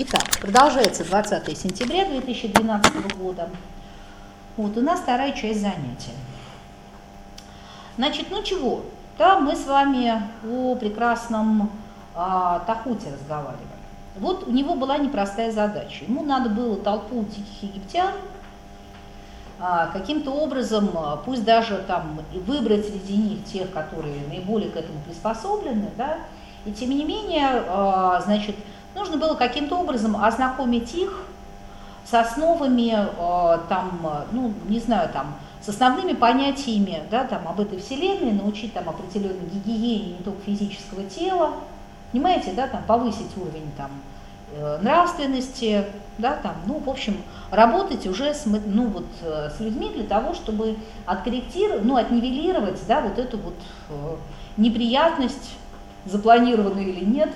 Итак, продолжается 20 сентября 2012 года. Вот у нас вторая часть занятия. Значит, ну чего, да, мы с вами о прекрасном а, Тахуте разговаривали. Вот у него была непростая задача. Ему надо было толпу диких египтян а, каким-то образом, а, пусть даже там выбрать среди них тех, которые наиболее к этому приспособлены, да, и тем не менее, а, значит, нужно было каким-то образом ознакомить их с основами, там, ну, не знаю, там, с основными понятиями, да, там, об этой вселенной, научить там определенной гигиене не только физического тела, понимаете, да, там, повысить уровень там, Э, нравственности, да, там, ну, в общем, работать уже с, ну, вот, э, с людьми для того, чтобы откорректировать, ну, отнивелировать, да, вот эту вот э, неприятность, запланированную или нет,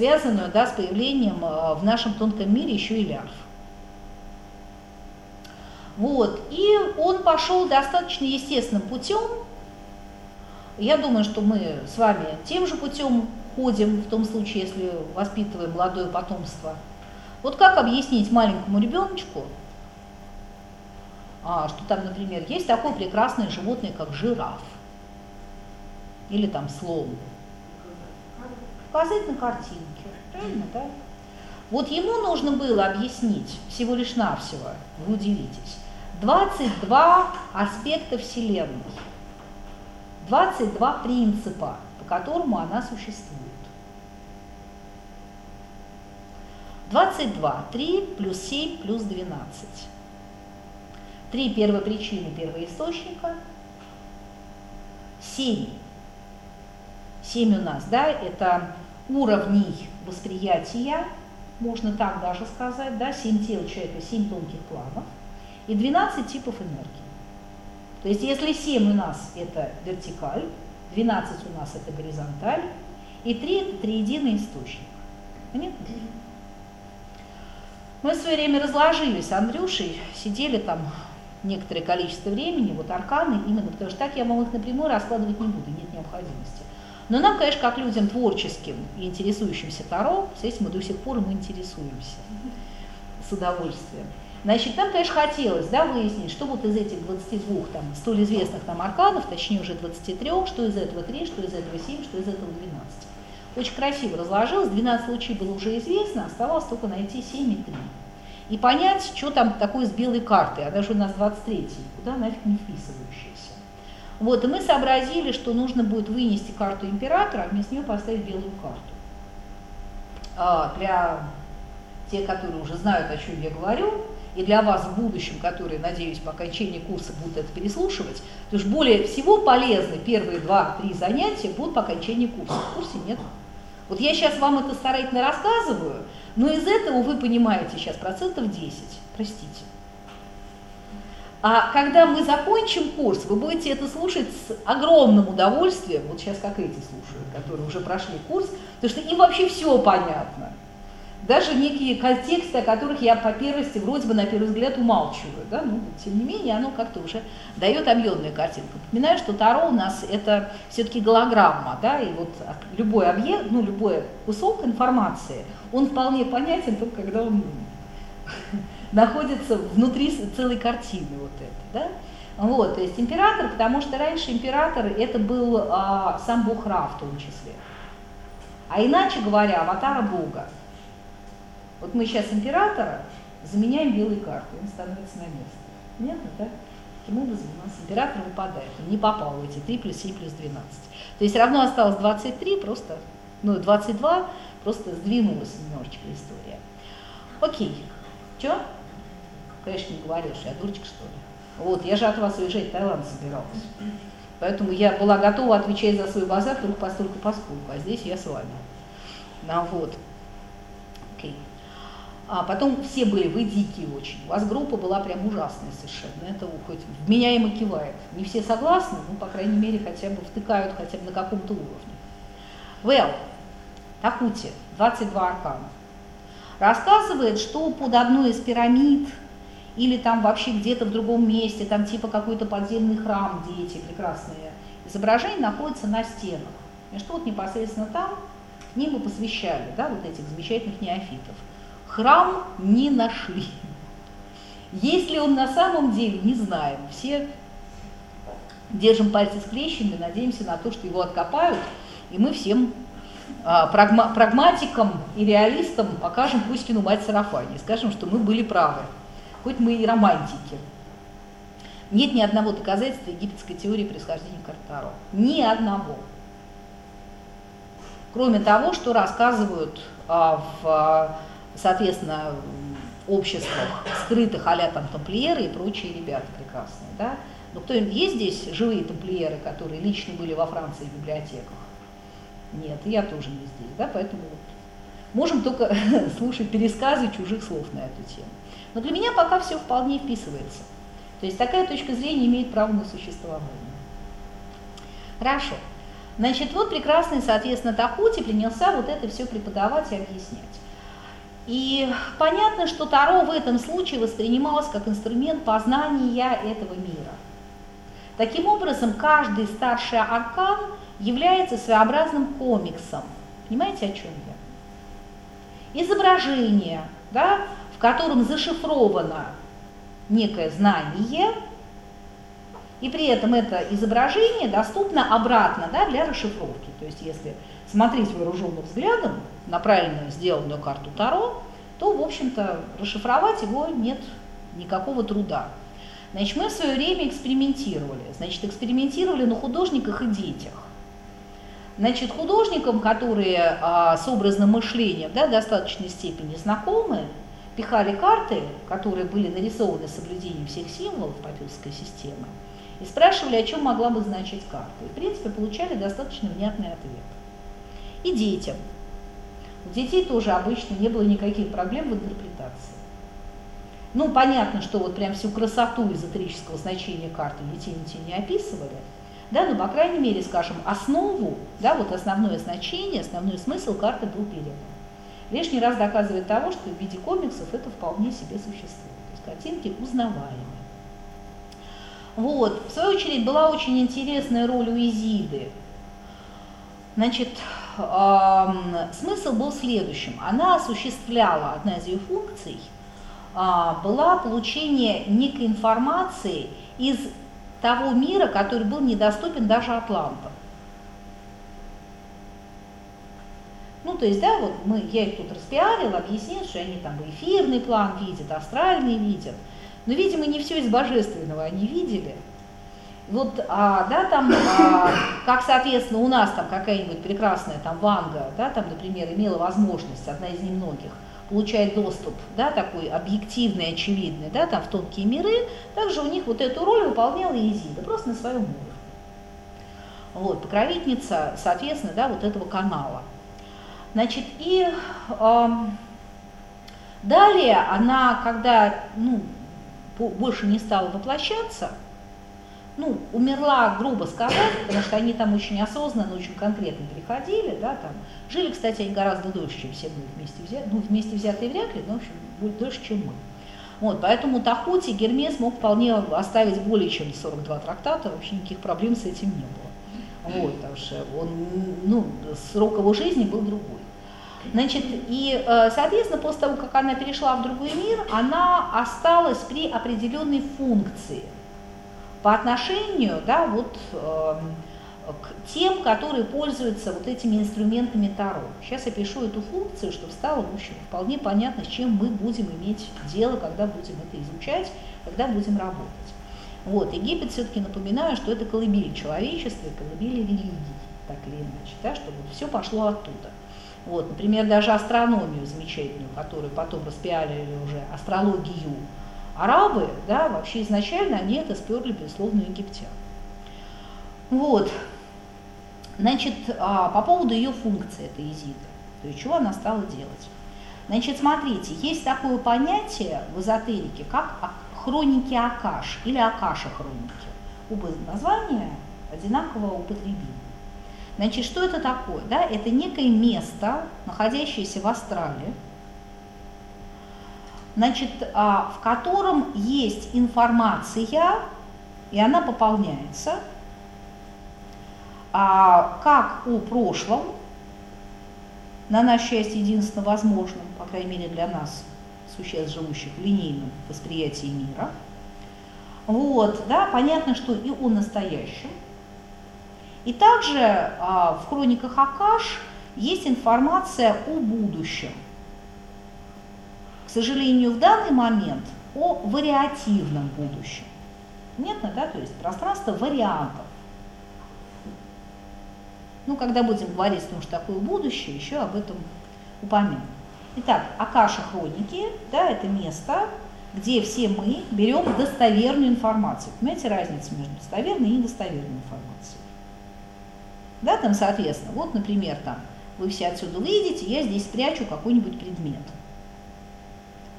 связанную, да, с появлением в нашем тонком мире еще и лярв. Вот, и он пошел достаточно естественным путем. Я думаю, что мы с вами тем же путем ходим, в том случае, если воспитываем молодое потомство. Вот как объяснить маленькому ребеночку, а, что там, например, есть такое прекрасное животное, как жираф или там слон. Показать на картинке, правильно, да? Вот ему нужно было объяснить всего лишь навсего, вы удивитесь, 22 аспекта Вселенной, 22 принципа, по которому она существует. 22. 3 плюс 7 плюс 12. Три первопричины первоисточника. 7. 7 у нас, да, это уровней восприятия, можно так даже сказать, да, 7 тел человека, 7 тонких планов и 12 типов энергии. То есть если 7 у нас это вертикаль, 12 у нас это горизонталь, и 3 это триединый источник. Понятно? Мы в свое время разложились с Андрюшей, сидели там некоторое количество времени, вот арканы, именно потому что так я вам их напрямую раскладывать не буду, нет необходимости. Но нам, конечно, как людям творческим и интересующимся Таро, с этим мы до сих пор мы интересуемся с удовольствием. Значит, нам, конечно, хотелось да, выяснить, что вот из этих 22 там, столь известных нам арканов, точнее уже 23, что из этого 3, что из этого 7, что из этого 12. Очень красиво разложилось, 12 случаев было уже известно, оставалось только найти 7 и 3. И понять, что там такое с белой картой, а даже у нас 23 куда нафиг не вписывающаяся. Вот, и мы сообразили, что нужно будет вынести карту императора, а вместо нее поставить белую карту. А, для тех, которые уже знают, о чем я говорю, и для вас в будущем, которые, надеюсь, по окончании курса будут это переслушивать, потому что более всего полезны первые два-три занятия будут по окончании курса. В курсе нет. Вот я сейчас вам это старательно рассказываю, но из этого вы понимаете сейчас процентов 10, простите. А когда мы закончим курс, вы будете это слушать с огромным удовольствием, вот сейчас как эти слушают, которые уже прошли курс, потому что им вообще все понятно даже некие контексты, о которых я по первости вроде бы на первый взгляд умалчиваю, да, но тем не менее оно как-то уже дает объемную картинку. Напоминаю, что Таро у нас это все-таки голограмма, да, и вот любой объект, ну любой кусок информации, он вполне понятен только когда он находится внутри целой картины вот это, да. Вот, то есть император, потому что раньше император это был а, сам бог Ра в том числе. А иначе говоря, аватара бога. Вот мы сейчас императора заменяем белой картой, он становится на место. Понятно, да? Таким образом у нас император выпадает, он не попал в эти 3 плюс 7 плюс 12. То есть равно осталось 23, просто, ну 22, просто сдвинулась немножечко история. Окей, что? Конечно, не говоришь, я дурочка что ли? Вот, я же от вас уезжать в Таиланд собиралась. Поэтому я была готова отвечать за свой базар только постольку поскольку, а здесь я с вами. Ну вот. Окей. А потом все были, вы дикие очень. У вас группа была прям ужасная совершенно. Это хоть вменяемо кивает. Не все согласны, ну, по крайней мере, хотя бы втыкают хотя бы на каком-то уровне. Well, Тахути, 22 аркана. Рассказывает, что под одной из пирамид или там вообще где-то в другом месте, там типа какой-то подземный храм, где эти прекрасные изображения находятся на стенах. И что вот непосредственно там ним посвящали, да, вот этих замечательных неофитов. храм не нашли. Есть ли он на самом деле, не знаем. Все держим пальцы скрещенные, надеемся на то, что его откопают, и мы всем а, прагма прагматикам и реалистам покажем Пуськину мать Сарафане, скажем, что мы были правы, хоть мы и романтики. Нет ни одного доказательства египетской теории происхождения Картаро. Ни одного. Кроме того, что рассказывают а, в, соответственно, обществах скрытых а там тамплиеры и прочие ребята прекрасные. Да? Но кто есть здесь живые тамплиеры, которые лично были во Франции в библиотеках? Нет, я тоже не здесь, да, поэтому вот можем только слушать пересказы чужих слов на эту тему. Но для меня пока все вполне вписывается. То есть такая точка зрения имеет право на существование. Хорошо. Значит, вот прекрасный, соответственно, Тахути принялся вот это все преподавать и объяснять. И понятно, что Таро в этом случае воспринималось как инструмент познания этого мира. Таким образом, каждый старший аркан является своеобразным комиксом. Понимаете, о чем я? Изображение, да, котором зашифровано некое знание, и при этом это изображение доступно обратно да, для расшифровки. То есть если смотреть вооруженным взглядом на правильно сделанную карту Таро, то, в общем-то, расшифровать его нет никакого труда. Значит, мы в свое время экспериментировали. Значит, экспериментировали на художниках и детях. Значит, художникам, которые а, с образным мышлением да, в достаточной степени знакомы, пихали карты, которые были нарисованы соблюдением всех символов папирской системы, и спрашивали, о чем могла бы значить карта. И, в принципе, получали достаточно внятный ответ. И детям. У детей тоже обычно не было никаких проблем в интерпретации. Ну, понятно, что вот прям всю красоту эзотерического значения карты детей не описывали, да, но, по крайней мере, скажем, основу, да, вот основное значение, основной смысл карты был передан. Лишний раз доказывает того, что в виде комиксов это вполне себе существует. То есть картинки узнаваемые. Вот. В свою очередь была очень интересная роль у Изиды. Значит, эм, смысл был следующим. Она осуществляла, одна из ее функций, э, была получение некой информации из того мира, который был недоступен даже атлантам. Ну, то есть, да, вот мы, я их тут распиарила, объяснил, что они там эфирный план видят, астральный видят. Но, видимо, не все из божественного они видели. Вот, а, да, там, а, как, соответственно, у нас там какая-нибудь прекрасная там Ванга, да, там, например, имела возможность, одна из немногих, получать доступ, да, такой объективный, очевидный, да, там, в тонкие миры, также у них вот эту роль выполняла Изида, просто на своем уровне. Вот, покровительница, соответственно, да, вот этого канала. Значит, и э, далее она, когда ну, больше не стала воплощаться, ну, умерла, грубо сказать, потому что они там очень осознанно, очень конкретно приходили, да, там, жили, кстати, они гораздо дольше, чем все мы вместе взятые, ну, вместе взятые вряд ли, но, в общем, будет дольше, чем мы. Вот, поэтому Тахути Гермес мог вполне оставить более чем 42 трактата, вообще никаких проблем с этим не было. Вот, потому что он, ну, срок его жизни был другой. Значит, и, э, соответственно, после того, как она перешла в другой мир, она осталась при определенной функции по отношению, да, вот, эм, к тем, которые пользуются вот этими инструментами Таро. Сейчас я пишу эту функцию, чтобы стало, в общем, вполне понятно, с чем мы будем иметь дело, когда будем это изучать, когда будем работать. Вот, Египет все-таки напоминаю, что это колыбель человечества и колыбель религий, так или иначе, да, чтобы все пошло оттуда. Вот, например, даже астрономию замечательную, которую потом распиалили уже, астрологию, арабы, да, вообще изначально они это сперли, безусловно, египтян. Вот, значит, а, по поводу ее функции, этой Изиды, то есть чего она стала делать. Значит, смотрите, есть такое понятие в эзотерике, как хроники Акаш или Акаша хроники. Оба названия одинаково употребимы. Значит, что это такое? Да? Это некое место, находящееся в астрале, значит, а, в котором есть информация, и она пополняется, а, как о прошлом, на наше счастье единственно возможном, по крайней мере для нас, существ, живущих в линейном восприятии мира. Вот, да, понятно, что и о настоящем. И также а, в хрониках Акаш есть информация о будущем. К сожалению, в данный момент о вариативном будущем. Понятно, да? То есть пространство вариантов. Ну, когда будем говорить о том, что такое будущее, еще об этом упомянем. Итак, Акаша хроники, да, это место, где все мы берем достоверную информацию. Понимаете разницу между достоверной и недостоверной информацией? Да, там, соответственно, вот, например, там, вы все отсюда выйдете, я здесь спрячу какой-нибудь предмет.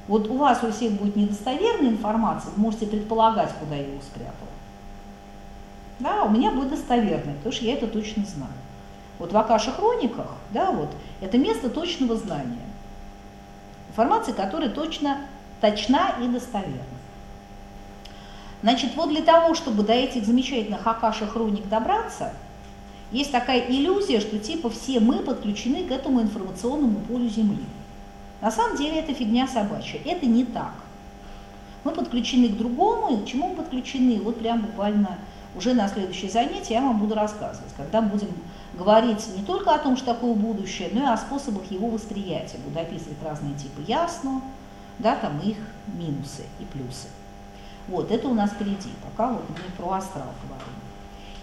Вот у вас у всех будет недостоверная информация, вы можете предполагать, куда я его спрятала. Да, у меня будет достоверная, потому что я это точно знаю. Вот в Акаша хрониках, да, вот, это место точного знания. Информация, которая точно точна и достоверна. Значит, вот для того, чтобы до этих замечательных Акаша хроник добраться, есть такая иллюзия, что типа все мы подключены к этому информационному полю Земли. На самом деле это фигня собачья. Это не так. Мы подключены к другому, и к чему мы подключены? Вот прям буквально уже на следующее занятие я вам буду рассказывать, когда будем говорить не только о том, что такое будущее, но и о способах его восприятия. Буду описывать разные типы ясно, да, там их минусы и плюсы. Вот, это у нас впереди, пока вот мы про астрал говорим.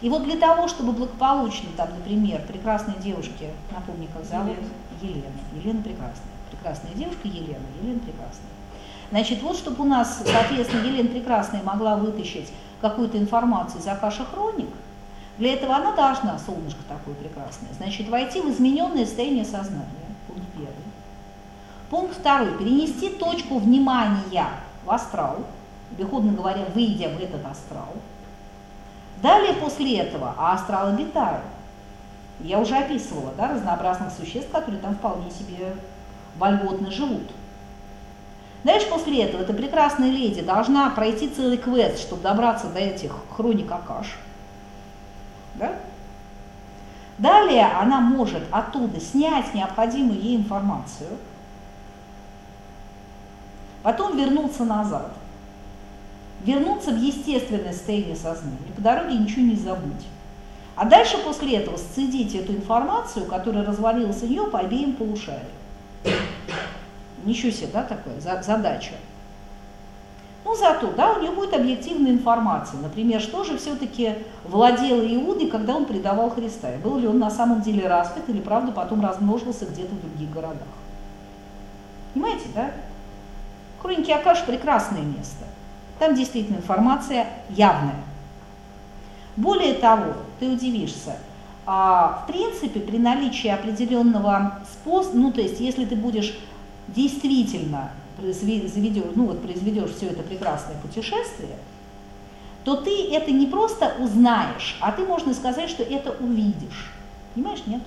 И вот для того, чтобы благополучно, там, например, прекрасные девушки, напомни, как зовут? Елена. Елена, Елена прекрасная. Прекрасная девушка Елена, Елена прекрасная. Значит, вот чтобы у нас, соответственно, Елена прекрасная могла вытащить какую-то информацию из Акаша Хроник, для этого она должна, солнышко такое прекрасное, значит, войти в измененное состояние сознания. Пункт первый. Пункт второй. Перенести точку внимания в астрал, обиходно говоря, выйдя в этот астрал. Далее после этого, а астрал обитают. Я уже описывала да, разнообразных существ, которые там вполне себе вольготно живут. Дальше после этого эта прекрасная леди должна пройти целый квест, чтобы добраться до этих хроник Акаш. Да? Далее она может оттуда снять необходимую ей информацию, потом вернуться назад, вернуться в естественное состояние сознания, по дороге ничего не забыть. А дальше после этого сцедить эту информацию, которая развалилась у нее по обеим полушариям. Ничего себе, да, такое, задача. Ну, зато, да, у нее будет объективная информация. Например, что же все-таки владел Иудой, когда он предавал Христа? И был ли он на самом деле распят или, правда, потом размножился где-то в других городах? Понимаете, да? Хроники Акаш – прекрасное место. Там действительно информация явная. Более того, ты удивишься, а, в принципе, при наличии определенного способа, ну, то есть, если ты будешь действительно заведешь, ну, вот, произведешь все это прекрасное путешествие, то ты это не просто узнаешь, а ты, можно сказать, что это увидишь. Понимаешь, нет?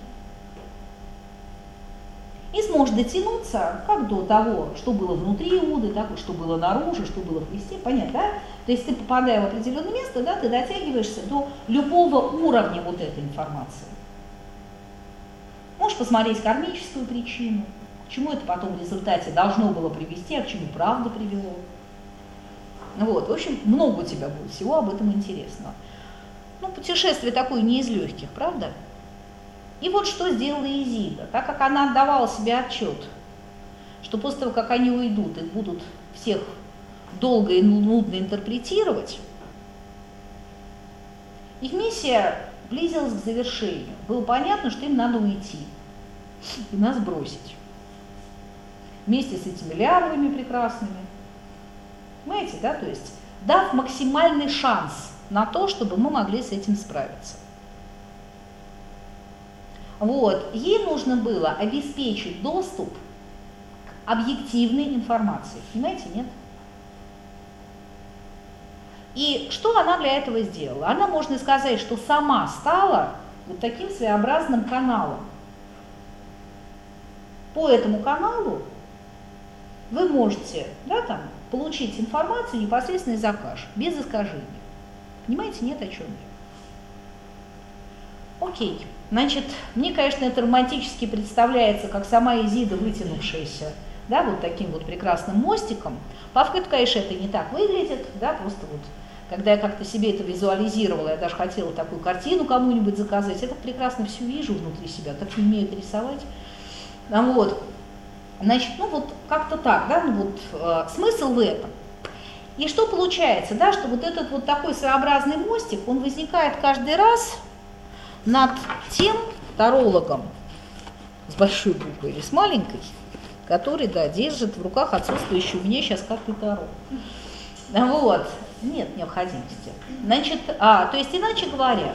И сможешь дотянуться как до того, что было внутри Иуды, так и что было наружу, что было в Христе. Понятно, да? То есть ты, попадая в определенное место, да, ты дотягиваешься до любого уровня вот этой информации. Можешь посмотреть кармическую причину, чему это потом в результате должно было привести, а к чему правда привело. Вот, в общем, много у тебя будет всего об этом интересного. Ну, путешествие такое не из легких, правда? И вот что сделала Изида, так как она отдавала себе отчет, что после того, как они уйдут, их будут всех долго и нудно интерпретировать, их миссия близилась к завершению. Было понятно, что им надо уйти и нас бросить вместе с этими лярвами прекрасными. Понимаете, да? То есть дав максимальный шанс на то, чтобы мы могли с этим справиться. Вот. Ей нужно было обеспечить доступ к объективной информации. Понимаете, нет? И что она для этого сделала? Она, можно сказать, что сама стала вот таким своеобразным каналом. По этому каналу вы можете да, там, получить информацию непосредственно из Акаш, без искажений. Понимаете, нет о чем я. Окей. Значит, мне, конечно, это романтически представляется, как сама Изида, вытянувшаяся да, вот таким вот прекрасным мостиком. По факту, конечно, это не так выглядит, да, просто вот когда я как-то себе это визуализировала, я даже хотела такую картину кому-нибудь заказать, так прекрасно все вижу внутри себя, так умею это рисовать. Вот, значит, ну вот как-то так, да, ну вот э, смысл в этом. И что получается, да, что вот этот вот такой своеобразный мостик, он возникает каждый раз над тем тарологом с большой буквой или с маленькой, который, да, держит в руках отсутствующий у меня сейчас как-то таро. Вот нет необходимости. Значит, а, то есть, иначе говоря,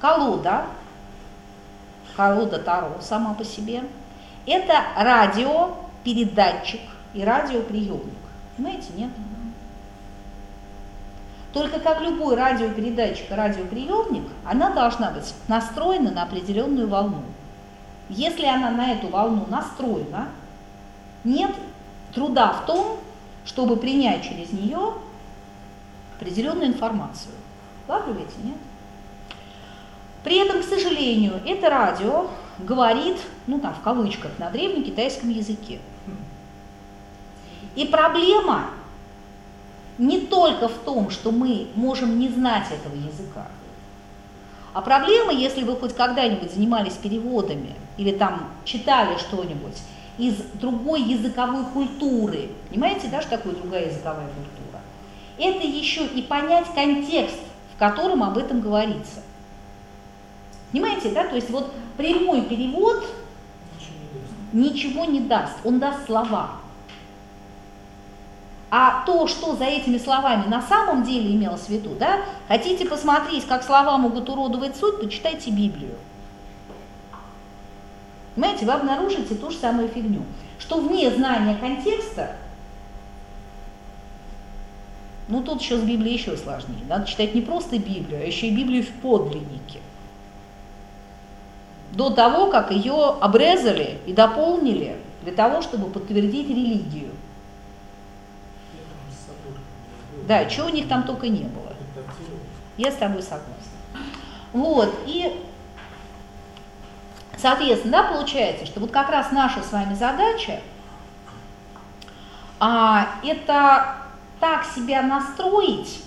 колода, колода Таро сама по себе, это радиопередатчик и радиоприемник. Понимаете, нет? Только как любой радиопередатчик и радиоприемник, она должна быть настроена на определенную волну. Если она на эту волну настроена, нет труда в том, чтобы принять через нее определенную информацию. Улавливаете, нет? При этом, к сожалению, это радио говорит, ну там в кавычках, на древнекитайском языке. И проблема не только в том, что мы можем не знать этого языка, а проблема, если вы хоть когда-нибудь занимались переводами или там читали что-нибудь из другой языковой культуры, понимаете, да, что такое другая языковая культура? это еще и понять контекст, в котором об этом говорится. Понимаете, да? То есть вот прямой перевод ничего не даст, он даст слова. А то, что за этими словами на самом деле имелось в виду, да, хотите посмотреть, как слова могут уродовать суть, почитайте Библию. Понимаете, вы обнаружите ту же самую фигню, что вне знания контекста ну тут еще с Библией еще сложнее. Надо читать не просто Библию, а еще и Библию в подлиннике. До того, как ее обрезали и дополнили для того, чтобы подтвердить религию. Да, чего у них там только не было. Я с тобой согласна. Вот, и, соответственно, да, получается, что вот как раз наша с вами задача, а, это так себя настроить,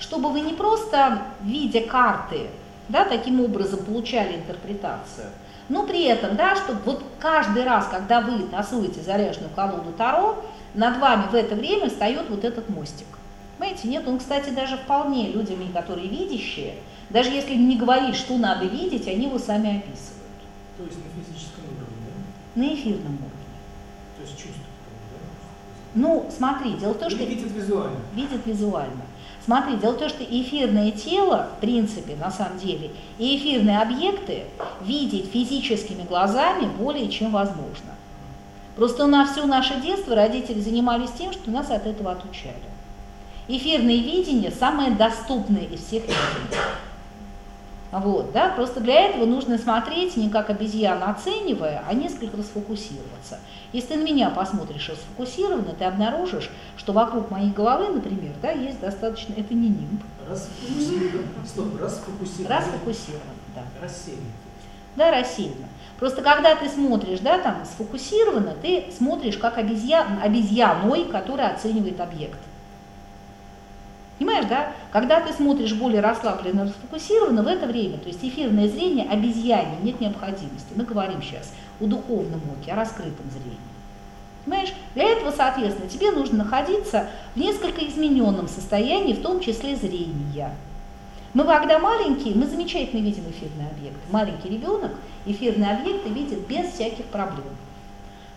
чтобы вы не просто, видя карты, да, таким образом получали интерпретацию, но при этом, да, чтобы вот каждый раз, когда вы тасуете заряженную колоду Таро, над вами в это время встает вот этот мостик. Понимаете, нет, он, кстати, даже вполне людьми, которые видящие, даже если не говорить, что надо видеть, они его сами описывают. То есть на физическом уровне, да? На эфирном уровне. То есть чувство. Ну, смотри, дело в том, что... Видит визуально. Видит визуально. Смотри, дело в том, что эфирное тело, в принципе, на самом деле, и эфирные объекты видеть физическими глазами более чем возможно. Просто на все наше детство родители занимались тем, что нас от этого отучали. Эфирное видение самое доступное из всех видений. Вот, да, просто для этого нужно смотреть не как обезьяна оценивая, а несколько расфокусироваться. Если ты на меня посмотришь расфокусированно, ты обнаружишь, что вокруг моей головы, например, да, есть достаточно, это не нимб. Расфокусирован, стоп, расфокусирован. Расфокусирован, да. Рассеян. Да, рассеянно. Просто когда ты смотришь, да, там, сфокусированно, ты смотришь как обезьян, обезьяной, которая оценивает объект. Понимаешь, да? Когда ты смотришь более расслабленно, расфокусированно, в это время, то есть эфирное зрение обезьяне нет необходимости. Мы говорим сейчас о духовном оке, о раскрытом зрении. Понимаешь? Для этого, соответственно, тебе нужно находиться в несколько измененном состоянии, в том числе зрения. Мы, когда маленькие, мы замечательно видим эфирные объекты. Маленький ребенок эфирные объекты видит без всяких проблем.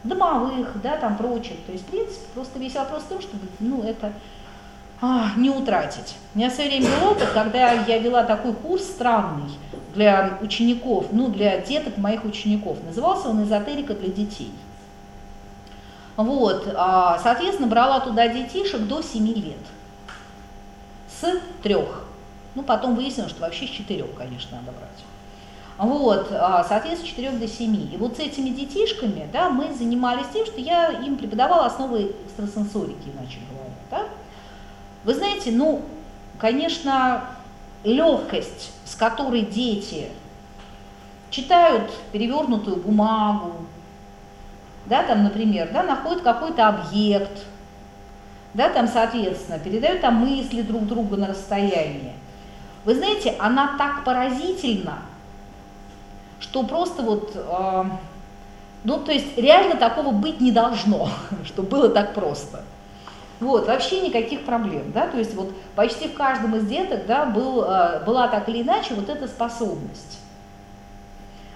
Домовых, да, там прочих. То есть, в принципе, просто весь вопрос в том, что ну, это а, не утратить. У меня в время был опыт, когда я вела такой курс странный для учеников, ну, для деток моих учеников. Назывался он «Эзотерика для детей». Вот, а, соответственно, брала туда детишек до 7 лет. С трех. Ну, потом выяснилось, что вообще с четырех, конечно, надо брать. Вот, а, соответственно, с 4 до 7. И вот с этими детишками, да, мы занимались тем, что я им преподавала основы экстрасенсорики, иначе говоря, да. Вы знаете, ну, конечно, легкость, с которой дети читают перевернутую бумагу, да, там, например, да, находят какой-то объект, да, там, соответственно, передают там мысли друг другу на расстоянии. Вы знаете, она так поразительна, что просто вот, э, ну, то есть реально такого быть не должно, что было так просто. Вот, вообще никаких проблем, да, то есть вот почти в каждом из деток, да, был, э, была так или иначе вот эта способность.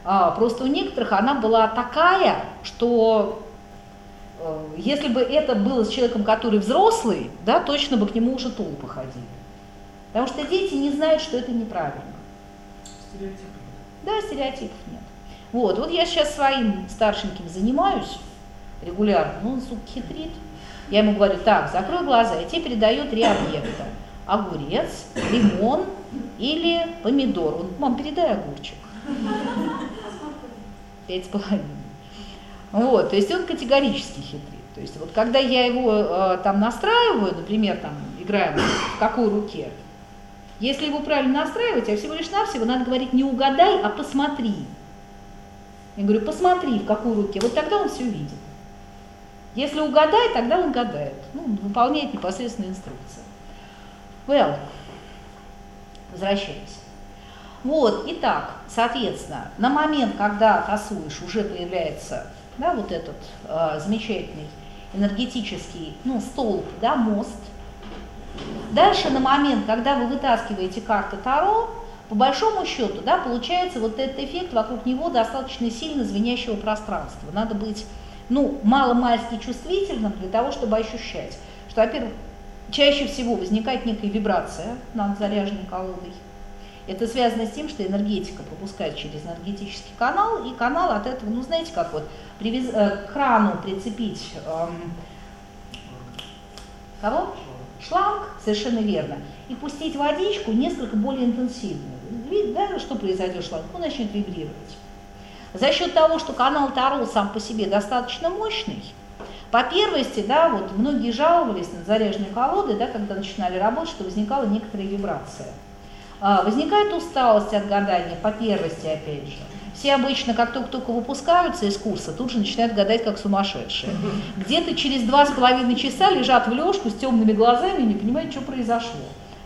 А, просто у некоторых она была такая, что э, если бы это было с человеком, который взрослый, да, точно бы к нему уже толпы ходили. Потому что дети не знают, что это неправильно. Стереотипы. Да, стереотипов нет. Вот, вот я сейчас своим старшеньким занимаюсь регулярно, ну он, сука, хитрит. Я ему говорю, так, закрой глаза, и тебе передаю три объекта. Огурец, лимон или помидор. Он, мам, передай огурчик. Пять с половиной. Вот, то есть он категорически хитрит. То есть вот когда я его э, там настраиваю, например, там играем в какой руке, если его правильно настраивать, а всего лишь навсего надо говорить не угадай, а посмотри. Я говорю, посмотри, в какой руке. Вот тогда он все видит. Если угадает, тогда он гадает. Ну, выполняет непосредственно инструкцию. Well, возвращаемся. Вот, итак, соответственно, на момент, когда тасуешь, уже появляется да, вот этот э, замечательный энергетический ну, столб, да, мост, Дальше на момент, когда вы вытаскиваете карты Таро, по большому счету, да, получается вот этот эффект, вокруг него достаточно сильно звенящего пространства. Надо быть, ну, мало-мальски чувствительным для того, чтобы ощущать, что, во-первых, чаще всего возникает некая вибрация над заряженной колодой. Это связано с тем, что энергетика пропускает через энергетический канал, и канал от этого, ну, знаете, как вот привез, э, к крану прицепить эм, кого? шланг, совершенно верно, и пустить водичку несколько более интенсивную. Видите, да, что произойдет шланг? Он начнет вибрировать. За счет того, что канал Таро сам по себе достаточно мощный, по первости, да, вот многие жаловались на заряженные колоды, да, когда начинали работать, что возникала некоторая вибрация. А, возникает усталость от гадания, по первости, опять же. Все обычно, как только-только выпускаются из курса, тут же начинают гадать как сумасшедшие. Где-то через два с половиной часа лежат в лёжку с темными глазами и не понимают, что произошло.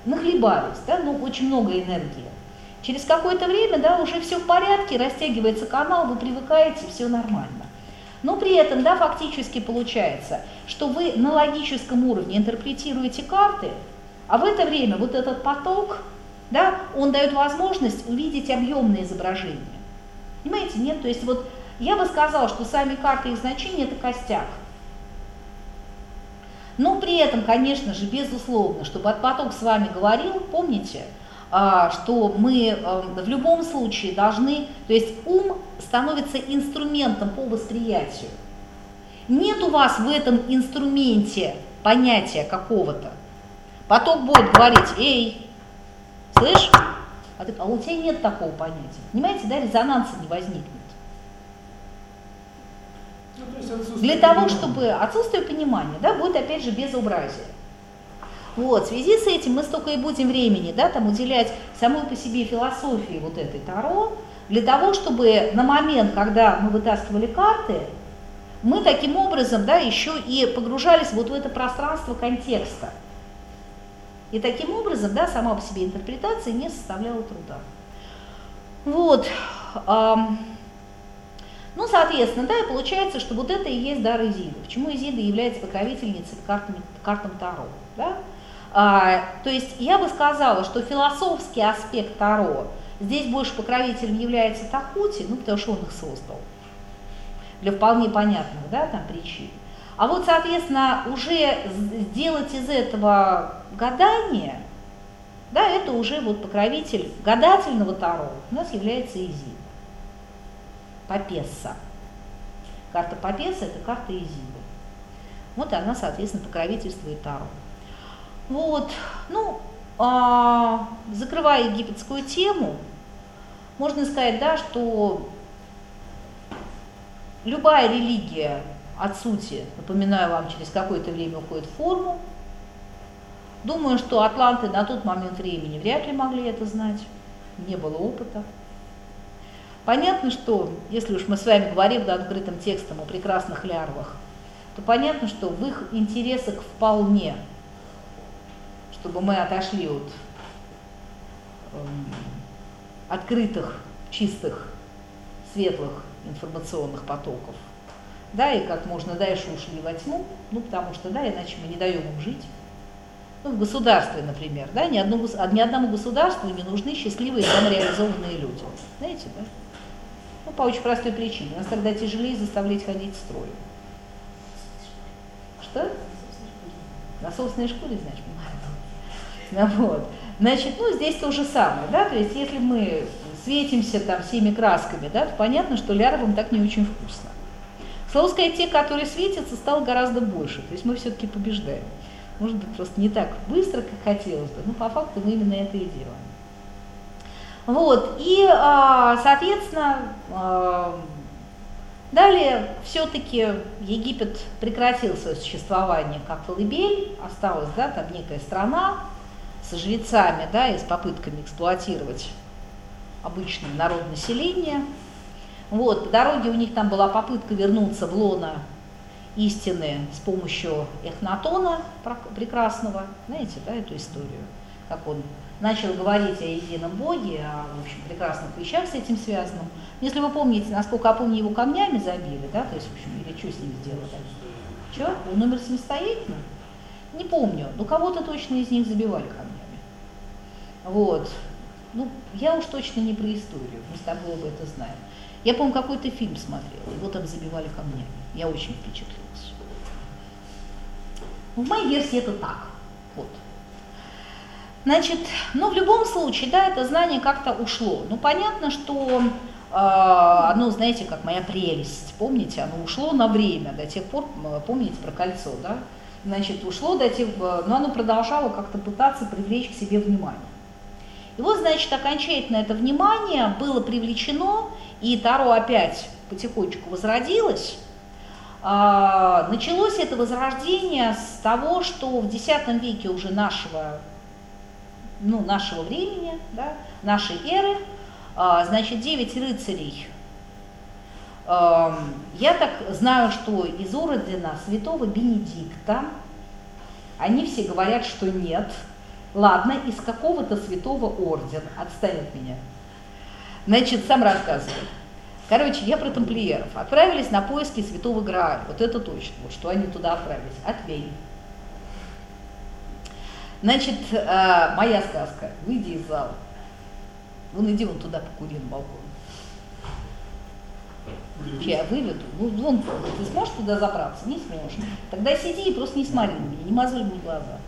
Нахлебались, да, ну очень много энергии. Через какое-то время, да, уже все в порядке, растягивается канал, вы привыкаете, все нормально. Но при этом, да, фактически получается, что вы на логическом уровне интерпретируете карты, а в это время вот этот поток, да, он дает возможность увидеть объемное изображение. Понимаете, нет? То есть вот я бы сказала, что сами карты их значения это костяк. Но при этом, конечно же, безусловно, чтобы от поток с вами говорил, помните, что мы а, в любом случае должны, то есть ум становится инструментом по восприятию. Нет у вас в этом инструменте понятия какого-то. Поток будет говорить, эй, слышь, а, ты, а у тебя нет такого понятия. Понимаете, да, резонанса не возникнет. Ну, Для того, чтобы отсутствие понимания, да, будет опять же безобразие. Вот, в связи с этим мы столько и будем времени, да, там уделять самой по себе философии вот этой Таро, для того, чтобы на момент, когда мы вытаскивали карты, мы таким образом, да, еще и погружались вот в это пространство контекста. И таким образом, да, сама по себе интерпретация не составляла труда. Вот. Ну, соответственно, да, и получается, что вот это и есть дар Изиды. Почему Изида является покровительницей картами, картам Таро? Да? А, то есть я бы сказала, что философский аспект Таро здесь больше покровителем является Тахути, ну, потому что он их создал. Для вполне понятных да, там, причин. А вот, соответственно, уже сделать из этого гадание, да, это уже вот покровитель гадательного Таро у нас является Изид. Папесса. Карта Папесса – это карта Изиды. Вот она, соответственно, покровительствует Таро. Вот, ну, а, закрывая египетскую тему, можно сказать, да, что любая религия от сути, напоминаю вам, через какое-то время уходит в форму. Думаю, что атланты на тот момент времени вряд ли могли это знать, не было опыта. Понятно, что если уж мы с вами говорим да, открытым текстом о прекрасных лярвах, то понятно, что в их интересах вполне, чтобы мы отошли от эм, открытых, чистых, светлых информационных потоков, да, и как можно дальше ушли во тьму, ну, потому что, да, иначе мы не даем им жить. Ну, в государстве, например, да, ни, одному, ни одному государству не нужны счастливые самореализованные люди. Знаете, да? Ну, по очень простой причине. Нас тогда тяжелее заставлять ходить строю. Что? На собственной шкуре, значит, вот. Значит, ну, здесь то же самое, да, то есть если мы светимся там всеми красками, да, то понятно, что лярвам так не очень вкусно. Слово сказать, те, которые светятся, стало гораздо больше, то есть мы все-таки побеждаем. Может быть, просто не так быстро, как хотелось бы, но по факту мы именно это и делаем. Вот, и, а, соответственно, а, далее все-таки Египет прекратил свое существование как колыбель, осталась, да, там некая страна с жрецами, да, и с попытками эксплуатировать обычное народ населения. Вот, по дороге у них там была попытка вернуться в лоно истины с помощью Эхнатона прекрасного, знаете, да, эту историю, как он начал говорить о едином Боге, о в общем, прекрасных вещах с этим связанным. Если вы помните, насколько я помню, его камнями забили, да, то есть, в общем, или что с ним сделали? Что? Он умер самостоятельно? Не помню, но кого-то точно из них забивали камнями. Вот. Ну, я уж точно не про историю, мы с тобой об это знаем. Я, помню, какой-то фильм смотрела, его там забивали камнями. Я очень впечатлилась. В моей версии это так. Вот. Значит, ну в любом случае, да, это знание как-то ушло. Ну понятно, что э, оно, знаете, как моя прелесть, помните, оно ушло на время, до тех пор, помните про кольцо, да, значит, ушло до тех, но оно продолжало как-то пытаться привлечь к себе внимание. И вот, значит, окончательно это внимание было привлечено, и Таро опять потихонечку возродилось. А, началось это возрождение с того, что в X веке уже нашего ну, нашего времени, да, нашей эры, а, значит, девять рыцарей. А, я так знаю, что из ордена святого Бенедикта, они все говорят, что нет. Ладно, из какого-то святого ордена, отстань от меня. Значит, сам рассказываю. Короче, я про тамплиеров. Отправились на поиски святого Грааля. Вот это точно, вот что они туда отправились. Отвей. Значит, э, моя сказка. Выйди из зала. Вон иди вон туда покури на балкон. Я выведу. Ну, вон, ты сможешь туда забраться? Не сможешь. Тогда сиди и просто не смотри на меня, не мозоль мне глаза.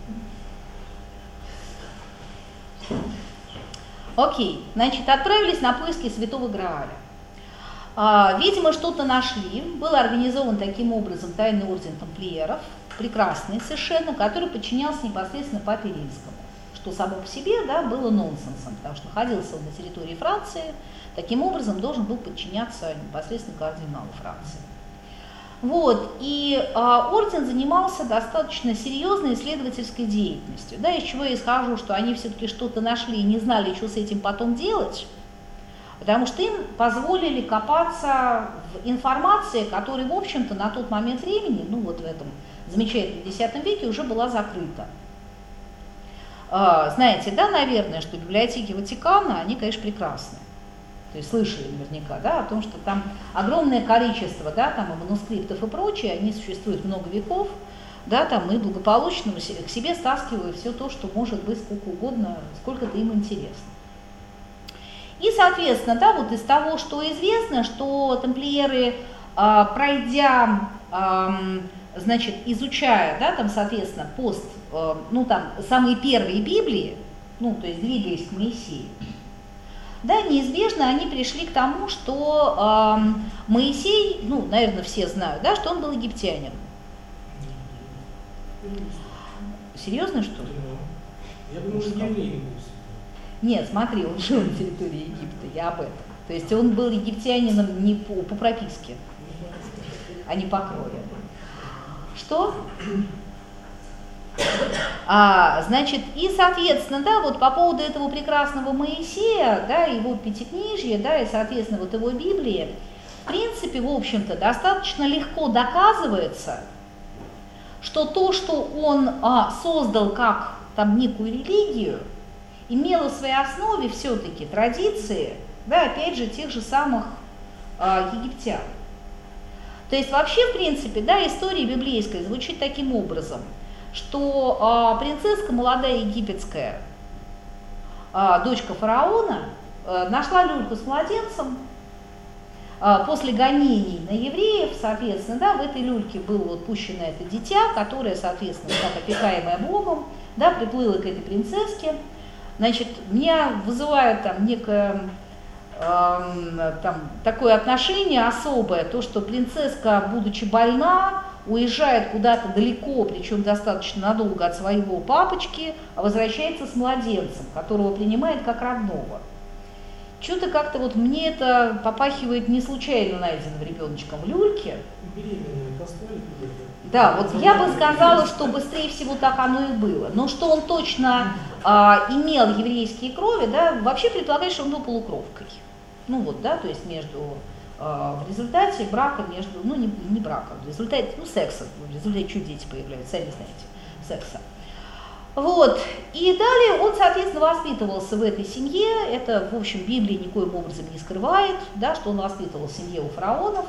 Окей, значит, отправились на поиски святого Грааля. А, видимо, что-то нашли. Был организован таким образом тайный орден тамплиеров – прекрасный совершенно, который подчинялся непосредственно папе римскому, что само по себе да, было нонсенсом, потому что находился он на территории Франции, таким образом должен был подчиняться непосредственно кардиналу Франции. Вот, и а, орден занимался достаточно серьезной исследовательской деятельностью, да, из чего я исхожу, что они все-таки что-то нашли и не знали, что с этим потом делать, потому что им позволили копаться в информации, которая, в общем-то, на тот момент времени, ну вот в этом замечательном X веке уже была закрыта. А, знаете, да, наверное, что библиотеки Ватикана, они, конечно, прекрасны. То есть слышали наверняка, да, о том, что там огромное количество, да, там и манускриптов и прочее, они существуют много веков, да, там и благополучно к себе стаскивают все то, что может быть сколько угодно, сколько-то им интересно. И, соответственно, да, вот из того, что известно, что тамплиеры, а, пройдя значит, изучая, да, там, соответственно, пост, э, ну, там, самые первые Библии, ну, то есть двигаясь к Моисею, да, неизбежно они пришли к тому, что э, Моисей, ну, наверное, все знают, да, что он был египтянин. Серьезно, что ли? Я думаю, что еврей Нет, смотри, он жил на территории Египта, я об этом. То есть он был египтянином не по, по прописке, а не по крови. Что? А, значит, и, соответственно, да, вот по поводу этого прекрасного Моисея, да, его пятикнижья, да, и, соответственно, вот его Библии, в принципе, в общем-то, достаточно легко доказывается, что то, что он а, создал как там некую религию, имело в своей основе все-таки традиции, да, опять же, тех же самых а, египтян. То есть вообще, в принципе, да, история библейская звучит таким образом, что а, принцесска молодая египетская, а, дочка фараона, а, нашла люльку с младенцем, а, после гонений на евреев, соответственно, да, в этой люльке было вот пущено это дитя, которое, соответственно, как опекаемое Богом, да, приплыло к этой принцесске. Значит, меня вызывает там некое там, такое отношение особое, то, что принцесска, будучи больна, уезжает куда-то далеко, причем достаточно надолго от своего папочки, а возвращается с младенцем, которого принимает как родного. Что-то как-то вот мне это попахивает не случайно найденным ребеночком люльке. Да, вот я бы сказала, что быстрее всего так оно и было. Но что он точно а, имел еврейские крови, да, вообще предполагает, что он был полукровкой. Ну вот, да, то есть между в результате брака между, ну не, не брака, в результате, ну секса, в результате что дети появляются, сами знаете, секса. Вот. И далее он, соответственно, воспитывался в этой семье. Это, в общем, Библия никоим образом не скрывает, да, что он воспитывал в семье у фараонов.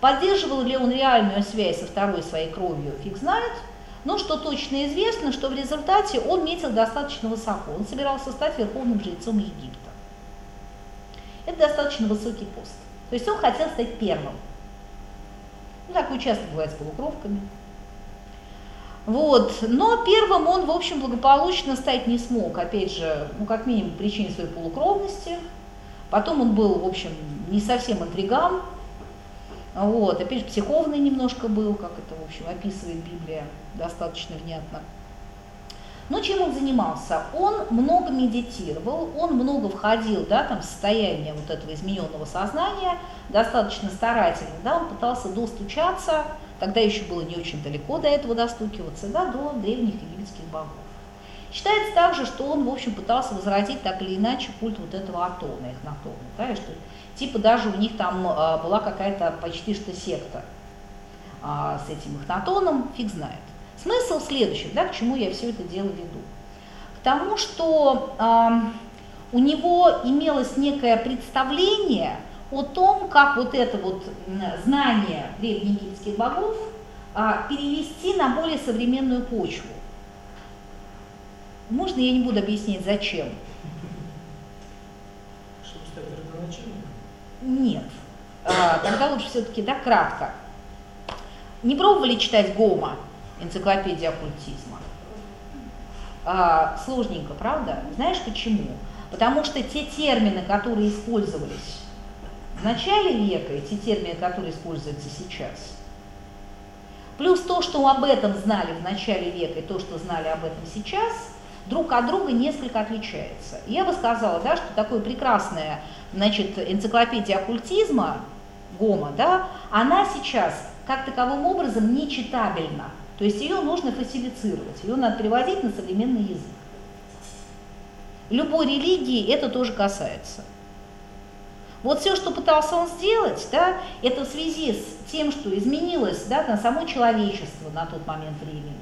Поддерживал ли он реальную связь со второй своей кровью, фиг знает. Но что точно известно, что в результате он метил достаточно высоко. Он собирался стать верховным жрецом Египта. Это достаточно высокий пост. То есть он хотел стать первым. Ну, такое часто бывает с полукровками. Вот. Но первым он, в общем, благополучно стать не смог. Опять же, ну, как минимум, причине своей полукровности. Потом он был, в общем, не совсем интриган. Вот. Опять же, психовный немножко был, как это, в общем, описывает Библия достаточно внятно. Но чем он занимался? Он много медитировал, он много входил да, там, в состояние вот этого измененного сознания, достаточно старательно, да, он пытался достучаться, тогда еще было не очень далеко до этого достукиваться, да, до древних египетских богов. Считается также, что он, в общем, пытался возродить так или иначе культ вот этого Атона, Эхнатона, да, и что типа даже у них там а, была какая-то почти что секта а, с этим Эхнатоном, фиг знает. Смысл в следующем, да, к чему я все это дело веду. К тому, что э, у него имелось некое представление о том, как вот это вот знание древнеегипетских богов э, перевести на более современную почву. Можно я не буду объяснять, зачем? Чтобы стать родоначальником? Нет. А, тогда лучше все-таки, да, кратко. Не пробовали читать Гома? Энциклопедия оккультизма. А, сложненько, правда? Знаешь почему? Потому что те термины, которые использовались в начале века, и те термины, которые используются сейчас, плюс то, что об этом знали в начале века, и то, что знали об этом сейчас, друг от друга несколько отличается. Я бы сказала, да, что такое прекрасная значит, энциклопедия оккультизма, Гома, да, она сейчас как таковым образом не читабельна. То есть ее нужно фасилицировать, ее надо переводить на современный язык. Любой религии это тоже касается. Вот все, что пытался он сделать, да, это в связи с тем, что изменилось да, на само человечество на тот момент времени.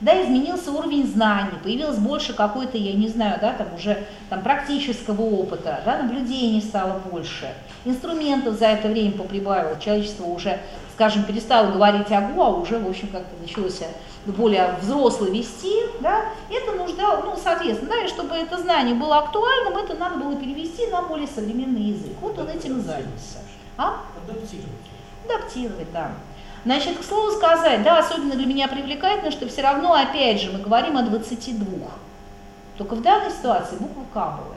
Да, изменился уровень знаний, появилось больше какой-то, я не знаю, да, там уже там, практического опыта, да, наблюдений стало больше, инструментов за это время поприбавило, человечество уже скажем, перестала говорить АГУ, а уже, в общем, как-то началось более взрослый вести, да, это нуждало, ну, соответственно, да, и чтобы это знание было актуальным, это надо было перевести на более современный язык. Вот он этим занялся. А? Адаптировать. Адаптировать, да. Значит, к слову сказать, да, особенно для меня привлекательно, что все равно, опять же, мы говорим о 22. Только в данной ситуации буква К была.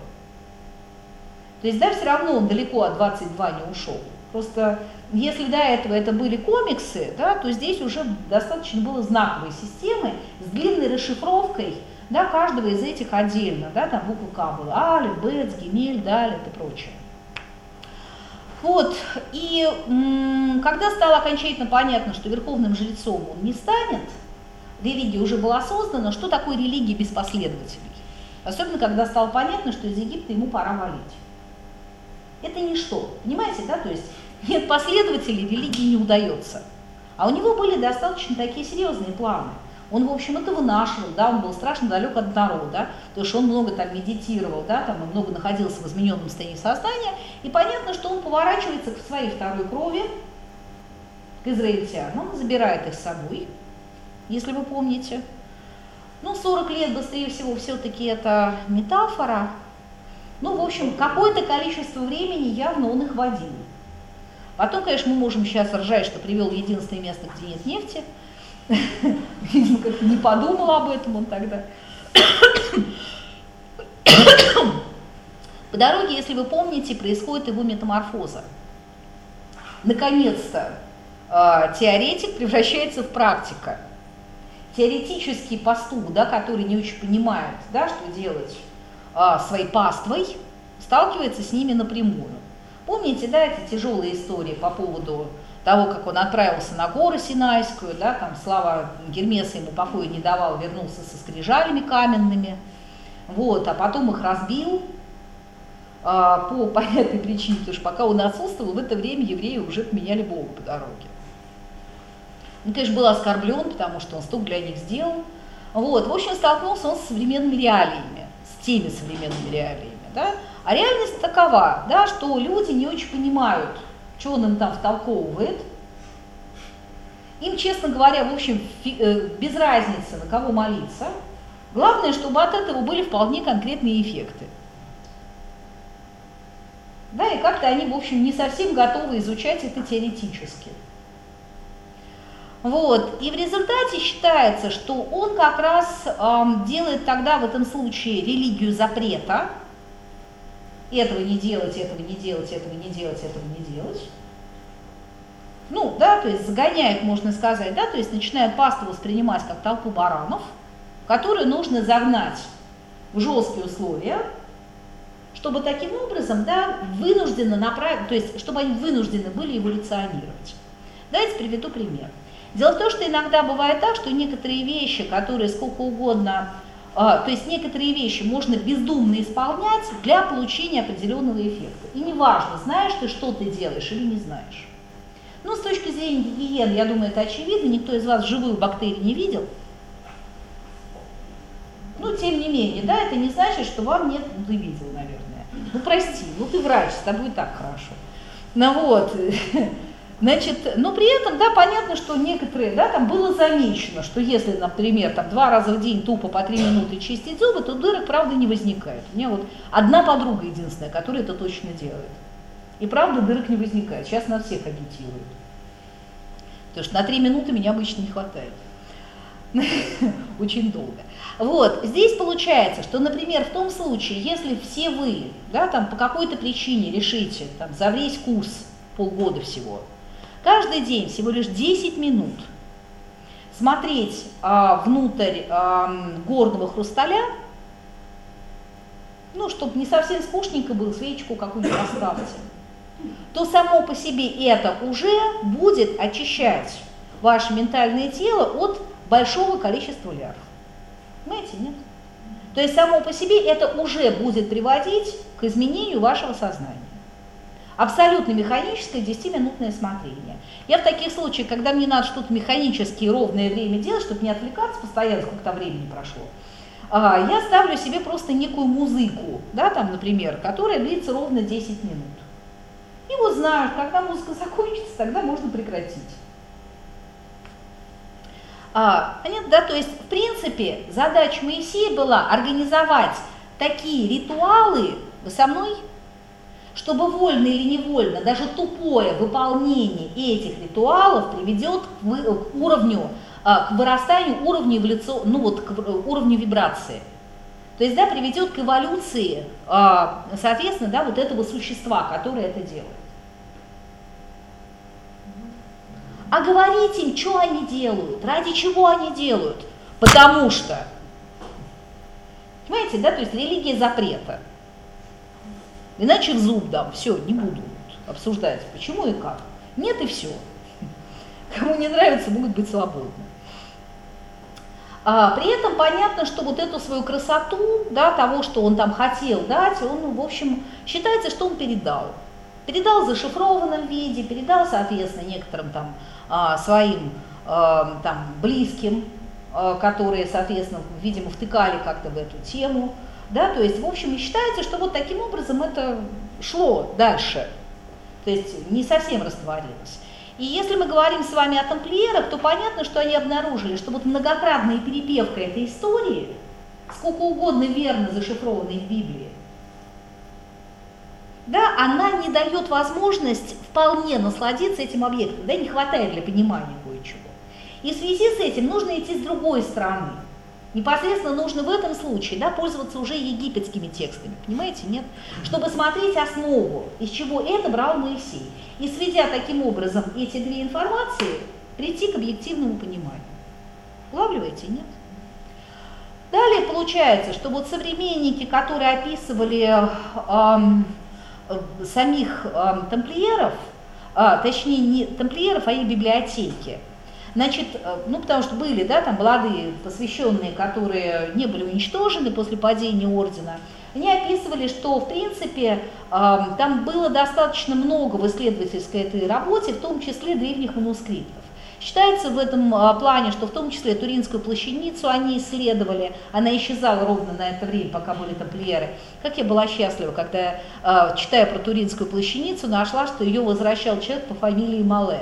То есть, да, все равно он далеко от 22 не ушел. Просто если до этого это были комиксы, да, то здесь уже достаточно было знаковой системы с длинной расшифровкой да, каждого из этих отдельно, да, там буквы К была, Али, Бец, Гемель, Далит и прочее. Вот, и когда стало окончательно понятно, что верховным жрецом он не станет, религия уже была создана, что такое религия без последователей? Особенно, когда стало понятно, что из Египта ему пора валить. Это ничто, понимаете, да? То есть нет последователей, религии не удается. А у него были достаточно такие серьезные планы. Он, в общем, это вынашивал, да, он был страшно далек от народа, потому что он много там медитировал, да, там и много находился в измененном состоянии сознания, и понятно, что он поворачивается к своей второй крови, к израильтянам, забирает их с собой, если вы помните. Ну, 40 лет, быстрее всего, все-таки это метафора. Ну, в общем, какое-то количество времени явно он их водил. Потом, конечно, мы можем сейчас ржать, что привел единственное место, где нет нефти. Видимо, как-то не подумал об этом он тогда. По дороге, если вы помните, происходит его метаморфоза. Наконец-то э, теоретик превращается в практика. Теоретический пастух, да, который не очень понимает, да, что делать своей паствой, сталкивается с ними напрямую. Помните, да, эти тяжелые истории по поводу того, как он отправился на гору Синайскую, да, там слава Гермеса ему покоя не давал, вернулся со скрижалями каменными, вот, а потом их разбил а, по понятной причине, потому что пока он отсутствовал, в это время евреи уже поменяли Бога по дороге. Он, конечно, был оскорблен, потому что он столько для них сделал. Вот, в общем, столкнулся он с современными реалиями, с теми современными реалиями, да, а реальность такова, да, что люди не очень понимают, что он им там втолковывает. Им, честно говоря, в общем, э, без разницы, на кого молиться. Главное, чтобы от этого были вполне конкретные эффекты. Да, и как-то они, в общем, не совсем готовы изучать это теоретически. Вот. И в результате считается, что он как раз эм, делает тогда в этом случае религию запрета, этого не делать, этого не делать, этого не делать, этого не делать. Ну, да, то есть загоняет, можно сказать, да, то есть начинает пасту воспринимать как толпу баранов, которые нужно загнать в жесткие условия, чтобы таким образом, да, вынужденно направить, то есть, чтобы они вынуждены были эволюционировать. Давайте приведу пример. Дело в том, что иногда бывает так, что некоторые вещи, которые сколько угодно а, то есть некоторые вещи можно бездумно исполнять для получения определенного эффекта. И неважно, знаешь ты, что ты делаешь или не знаешь. Ну, с точки зрения гигиены, я думаю, это очевидно, никто из вас живую бактерию не видел. Ну, тем не менее, да, это не значит, что вам нет, ну, ты видел, наверное. Ну, прости, ну ты врач, с тобой так хорошо. Ну вот, Значит, но при этом, да, понятно, что некоторые, да, там было замечено, что если, например, там два раза в день тупо по три минуты чистить зубы, то дырок, правда, не возникает. У меня вот одна подруга единственная, которая это точно делает. И правда, дырок не возникает. Сейчас на всех агитируют. Потому что на три минуты меня обычно не хватает. Очень долго. Вот, здесь получается, что, например, в том случае, если все вы, да, там по какой-то причине решите, там, за весь курс полгода всего, каждый день всего лишь 10 минут смотреть а, внутрь а, горного хрусталя, ну, чтобы не совсем скучненько было, свечку какую-нибудь поставьте, то само по себе это уже будет очищать ваше ментальное тело от большого количества лярв. Понимаете, нет? То есть само по себе это уже будет приводить к изменению вашего сознания. Абсолютно механическое 10-минутное смотрение. Я в таких случаях, когда мне надо что-то механически ровное время делать, чтобы не отвлекаться постоянно, сколько то времени прошло, а, я ставлю себе просто некую музыку, да, там, например, которая длится ровно 10 минут. И вот знаю, когда музыка закончится, тогда можно прекратить. А, понятно, да, то есть, в принципе, задача Моисея была организовать такие ритуалы, вы со мной чтобы вольно или невольно, даже тупое выполнение этих ритуалов приведет к уровню, а, к вырастанию уровня эволюции, ну вот к уровню вибрации. То есть, да, приведет к эволюции, а, соответственно, да, вот этого существа, которое это делает. А говорить им, что они делают, ради чего они делают, потому что, понимаете, да, то есть религия запрета – Иначе в зуб дам, все, не буду обсуждать, почему и как. Нет и все. Кому не нравится, могут быть свободны. А, при этом понятно, что вот эту свою красоту, да, того, что он там хотел дать, он, ну, в общем, считается, что он передал. Передал в зашифрованном виде, передал, соответственно, некоторым там а, своим а, там близким, а, которые, соответственно, видимо, втыкали как-то в эту тему. Да, то есть, в общем, считается, что вот таким образом это шло дальше. То есть не совсем растворилось. И если мы говорим с вами о тамплиерах, то понятно, что они обнаружили, что вот многократная перепевка этой истории, сколько угодно верно зашифрованной в Библии, да, она не дает возможность вполне насладиться этим объектом, да, не хватает для понимания кое-чего. И в связи с этим нужно идти с другой стороны. Непосредственно нужно в этом случае да, пользоваться уже египетскими текстами, понимаете, нет? Чтобы смотреть основу, из чего это брал Моисей. И сведя таким образом эти две информации, прийти к объективному пониманию. Улавливаете, нет? Далее получается, что вот современники, которые описывали эм, самих эм, тамплиеров, э, точнее не тамплиеров, а их библиотеки, Значит, э, ну потому что были, да, там молодые посвященные, которые не были уничтожены после падения ордена, они описывали, что, в принципе, там было достаточно много в исследовательской этой работе, в том числе древних манускриптов. Считается в этом а, плане, что в том числе Туринскую плащаницу они исследовали, она исчезала ровно на это время, пока были тамплиеры. Как я была счастлива, когда, читая про Туринскую плащаницу, нашла, что ее возвращал человек по фамилии Мале.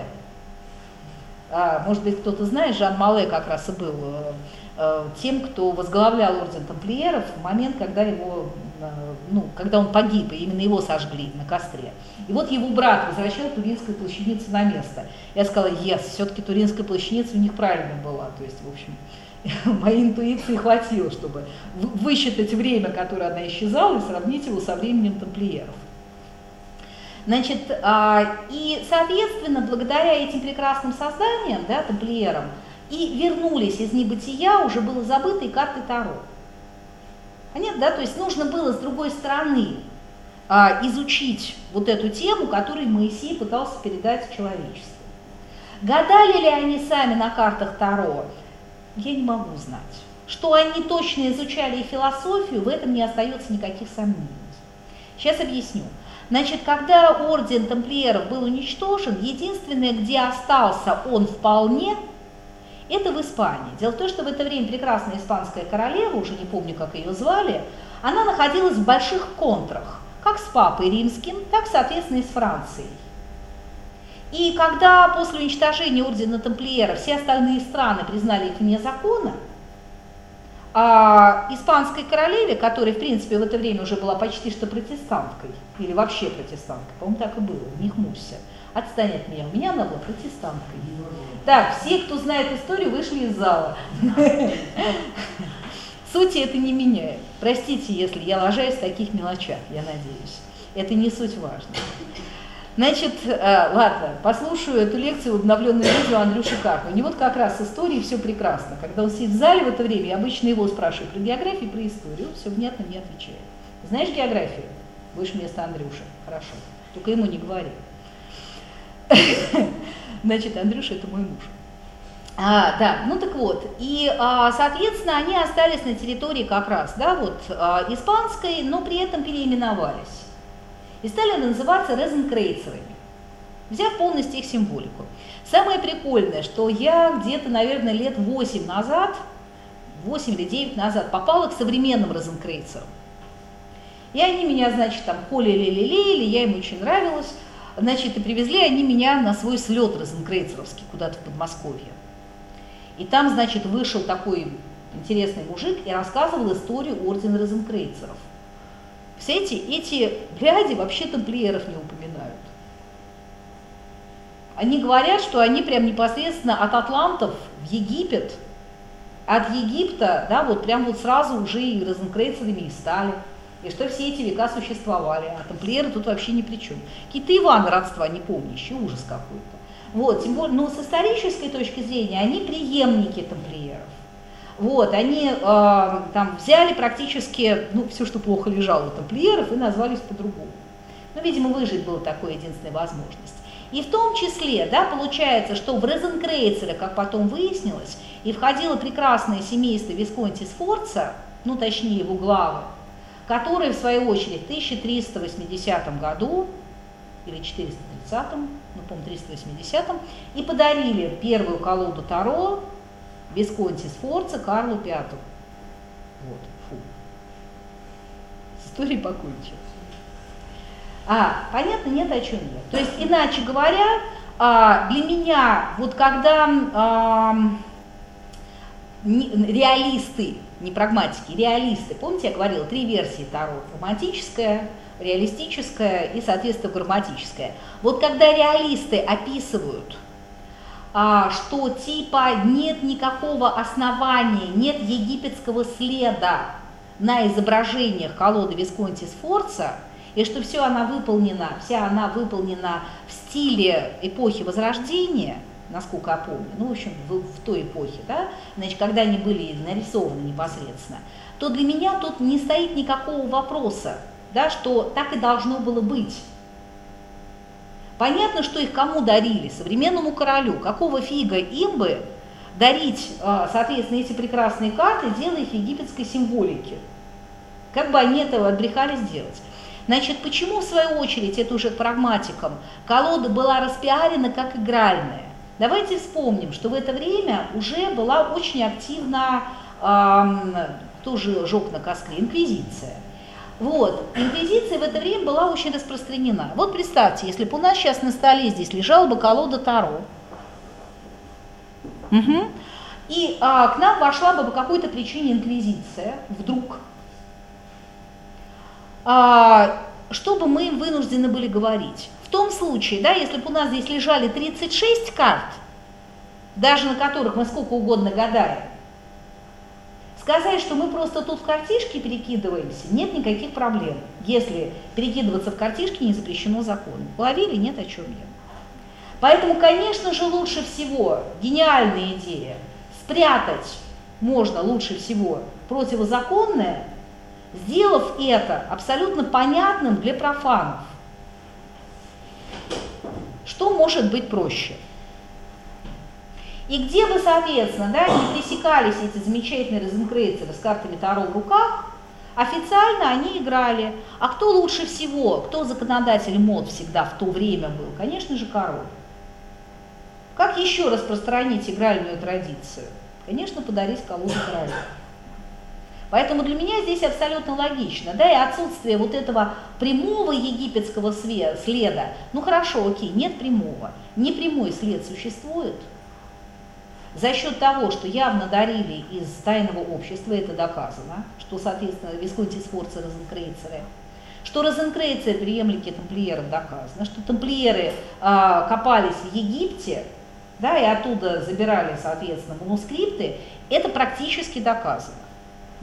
А, может быть, кто-то знает, Жан Мале как раз и был э, э, тем, кто возглавлял орден тамплиеров в момент, когда его, э, ну, когда он погиб, и именно его сожгли на костре. И вот его брат возвращал Туринскую плащаницу на место. Я сказала, yes, все-таки Туринская плащаница у них правильно была. То есть, в общем, моей интуиции хватило, чтобы высчитать время, которое она исчезала, и сравнить его со временем тамплиеров. Значит, а, и, соответственно, благодаря этим прекрасным созданиям, да, тамплиерам, и вернулись из небытия, уже было забыто и карты Таро. Понятно, да? То есть нужно было с другой стороны а, изучить вот эту тему, которую Моисей пытался передать человечеству. Гадали ли они сами на картах Таро? Я не могу знать. Что они точно изучали философию, в этом не остается никаких сомнений. Сейчас объясню. Значит, когда орден тамплиеров был уничтожен, единственное, где остался он вполне, это в Испании. Дело в том, что в это время прекрасная испанская королева, уже не помню, как ее звали, она находилась в больших контрах, как с папой римским, так, соответственно, и с Францией. И когда после уничтожения ордена тамплиеров все остальные страны признали их вне закона, а испанской королеве, которая, в принципе, в это время уже была почти что протестанткой, или вообще протестанткой, по-моему, так и было, у них Муся, отстань от меня, у меня она была протестанткой. Так, все, кто знает историю, вышли из зала. Сути это не меняет. Простите, если я ложаюсь в таких мелочах, я надеюсь. Это не суть важно. Значит, э, ладно, послушаю эту лекцию в обновленном видео Андрюши Карпа. У него как раз с историей все прекрасно. Когда он сидит в зале в это время, я обычно его спрашиваю про географию про историю, все внятно мне отвечает. Знаешь географию? Будешь вместо Андрюши. Хорошо. Только ему не говори. Значит, Андрюша это мой муж. А, да, ну так вот, и, а, соответственно, они остались на территории как раз, да, вот, а, испанской, но при этом переименовались и стали называться резенкрейцерами, взяв полностью их символику. Самое прикольное, что я где-то, наверное, лет 8 назад, 8 или 9 назад попала к современным розенкрейцерам. И они меня, значит, там холили-лили-лили, я им очень нравилась. Значит, и привезли они меня на свой слет розенкрейцеровский куда-то в Подмосковье. И там, значит, вышел такой интересный мужик и рассказывал историю ордена розенкрейцеров – все эти, эти ряди вообще тамплиеров не упоминают. Они говорят, что они прям непосредственно от атлантов в Египет, от Египта, да, вот прям вот сразу уже и розенкрейцерами и стали. И что все эти века существовали, а тамплиеры тут вообще ни при чем. Какие-то Иваны родства не помнящие, ужас какой-то. Вот, тем более, но с исторической точки зрения они преемники тамплиеров. Вот, они э, там взяли практически ну, все, что плохо лежало у тамплиеров, и назвались по-другому. Ну, видимо, выжить была такой единственная возможность. И в том числе, да, получается, что в Розенкрейцере, как потом выяснилось, и входило прекрасное семейство Висконти Сфорца, ну точнее его главы, которые в свою очередь в 1380 году или 430, ну помню, 380, и подарили первую колоду Таро Висконти Сфорца Карлу V. Вот, фу. С историей. А, понятно, нет о чем я. То есть, иначе говоря, а, для меня, вот когда реалисты, не прагматики, реалисты, помните, я говорила, три версии Таро, романтическая, реалистическая и, соответственно, грамматическая. Вот когда реалисты описывают, а, что типа нет никакого основания, нет египетского следа на изображениях колоды Висконти Сфорца, и что все она выполнена, вся она выполнена в стиле эпохи Возрождения, насколько я помню, ну, в общем, в, в той эпохе, да, значит, когда они были нарисованы непосредственно, то для меня тут не стоит никакого вопроса, да, что так и должно было быть. Понятно, что их кому дарили? Современному королю. Какого фига им бы дарить, а, соответственно, эти прекрасные карты, делая их египетской символики? Как бы они этого отбрехались делать? Значит, почему, в свою очередь, это уже прагматикам, колода была распиарена как игральная? Давайте вспомним, что в это время уже была очень активна, эм, тоже жег на коскле, инквизиция. Вот, инквизиция в это время была очень распространена. Вот представьте, если бы у нас сейчас на столе здесь лежала бы колода Таро, угу, и а, к нам вошла бы по какой-то причине инквизиция вдруг, а, что бы мы вынуждены были говорить? Том случае, да, если бы у нас здесь лежали 36 карт, даже на которых мы сколько угодно гадаем, сказать, что мы просто тут в картишке перекидываемся, нет никаких проблем, если перекидываться в картишки не запрещено законом. Уловили? Нет, о чем я. Поэтому, конечно же, лучше всего, гениальная идея, спрятать можно лучше всего противозаконное сделав это абсолютно понятным для профанов. Что может быть проще? И где бы, соответственно, да, не пересекались эти замечательные розенкрейцеры с картами Таро в руках, официально они играли. А кто лучше всего, кто законодатель мод всегда в то время был? Конечно же, король. Как еще распространить игральную традицию? Конечно, подарить колоду короля. Поэтому для меня здесь абсолютно логично, да, и отсутствие вот этого прямого египетского следа, ну хорошо, окей, нет прямого, непрямой след существует. За счет того, что явно дарили из тайного общества, это доказано, что, соответственно, Висконти Сфорца Розенкрейцеры, что Розенкрейцеры преемники тамплиеров доказано, что тамплиеры э, копались в Египте, да, и оттуда забирали, соответственно, манускрипты, это практически доказано.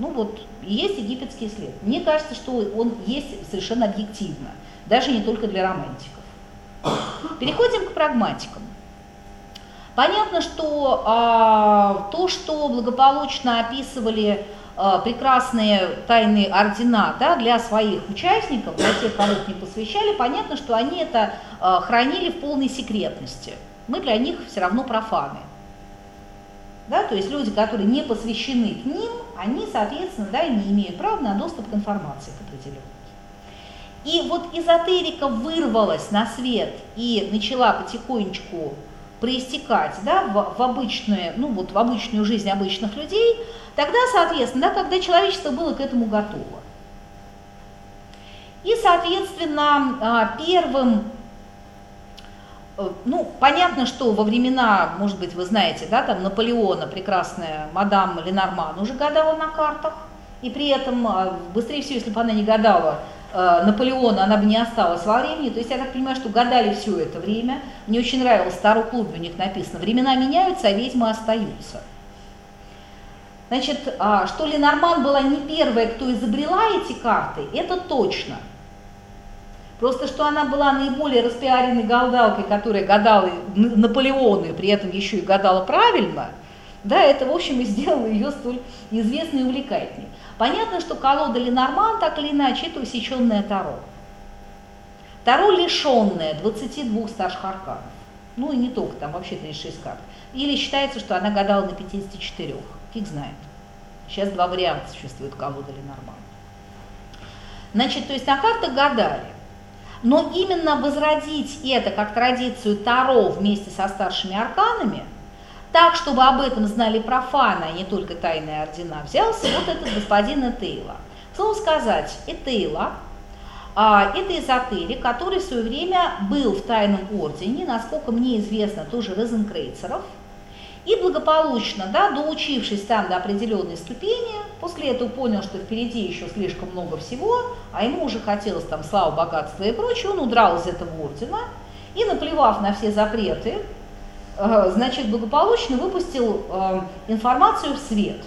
Ну вот, есть египетский след. Мне кажется, что он есть совершенно объективно, даже не только для романтиков. Переходим к прагматикам. Понятно, что а, то, что благополучно описывали а, прекрасные тайные ордена да, для своих участников, для тех, кого их не посвящали, понятно, что они это а, хранили в полной секретности. Мы для них все равно профаны. Да, то есть люди, которые не посвящены к ним, они, соответственно, да, не имеют права на доступ к информации к определенной. И вот эзотерика вырвалась на свет и начала потихонечку проистекать да, в, в, обычную, ну, вот в обычную жизнь обычных людей, тогда, соответственно, да, когда человечество было к этому готово. И, соответственно, а, первым ну, понятно, что во времена, может быть, вы знаете, да, там Наполеона прекрасная мадам Ленорман уже гадала на картах, и при этом, а, быстрее всего, если бы она не гадала э, Наполеона, она бы не осталась во времени. То есть я так понимаю, что гадали все это время. Мне очень нравилось, в старом клубе у них написано, времена меняются, а ведьмы остаются. Значит, а, что Ленорман была не первая, кто изобрела эти карты, это точно – Просто что она была наиболее распиаренной гадалкой, которая гадала Наполеона и при этом еще и гадала правильно, да, это, в общем, и сделало ее столь известной и увлекательной. Понятно, что колода Ленорман, так или иначе, это усеченное Таро. Таро лишенное 22 старших арканов. Ну и не только, там вообще 36 карт. Или считается, что она гадала на 54. Фиг знает. Сейчас два варианта существуют, колода или нормально. Значит, то есть на картах гадали. Но именно возродить это как традицию Таро вместе со старшими арканами, так, чтобы об этом знали профаны, а не только тайные ордена, взялся вот этот господин Этейла. Слово сказать, Этейла а, это эзотерик, который в свое время был в тайном ордене, насколько мне известно, тоже розенкрейцеров – и благополучно, да, доучившись там до определенной ступени, после этого понял, что впереди еще слишком много всего, а ему уже хотелось там славы, богатства и прочее, он удрал из этого ордена и, наплевав на все запреты, э, значит, благополучно выпустил э, информацию в свет.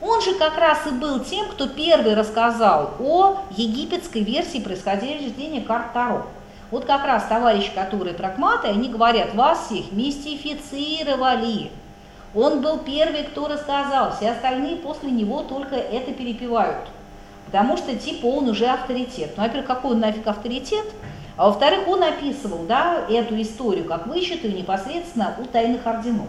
Он же как раз и был тем, кто первый рассказал о египетской версии происхождения карт Таро. Вот как раз товарищи, которые прагматы, они говорят, вас всех мистифицировали. Он был первый, кто рассказал, все остальные после него только это перепевают. Потому что типа он уже авторитет. Ну, во-первых, какой он нафиг авторитет? А во-вторых, он описывал да, эту историю как вычетую непосредственно у тайных орденов.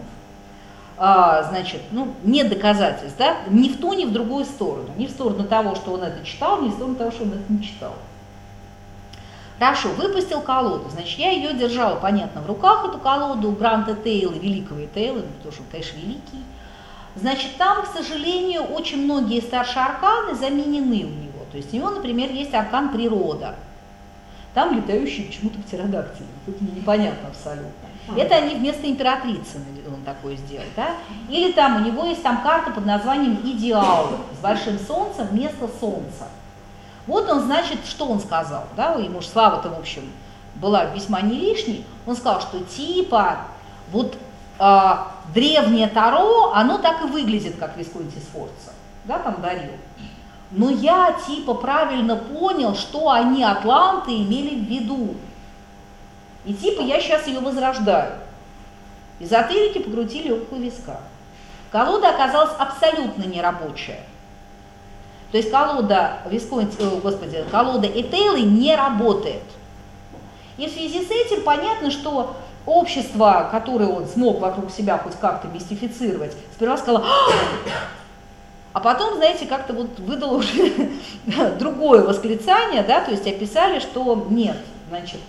А, значит, ну, нет доказательств, да, ни в ту, ни в другую сторону. Ни в сторону того, что он это читал, ни в сторону того, что он это не читал. Хорошо, выпустил колоду, значит, я ее держала, понятно, в руках, эту колоду Гранта Тейла, великого Тейла, потому что он, конечно, великий. Значит, там, к сожалению, очень многие старшие арканы заменены у него. То есть у него, например, есть аркан природа. Там летающие почему-то птеродактили. Тут непонятно абсолютно. Это они вместо императрицы он такое сделал, да? Или там у него есть там карта под названием «Идеал» с большим солнцем вместо солнца. Вот он, значит, что он сказал, да, ему же слава-то, в общем, была весьма не лишней. Он сказал, что типа вот э, древнее Таро, оно так и выглядит, как Висконти Сфорца, да, там дарил. Но я типа правильно понял, что они, атланты, имели в виду. И типа я сейчас ее возрождаю. Эзотерики покрутили около виска. Колода оказалась абсолютно нерабочая. То есть колода Висконти, о, господи, колода Этейлы не работает. И в связи с этим понятно, что общество, которое он смог вокруг себя хоть как-то мистифицировать, сперва сказало, а потом, знаете, как-то вот выдало уже другое восклицание, да, то есть описали, что нет, значит,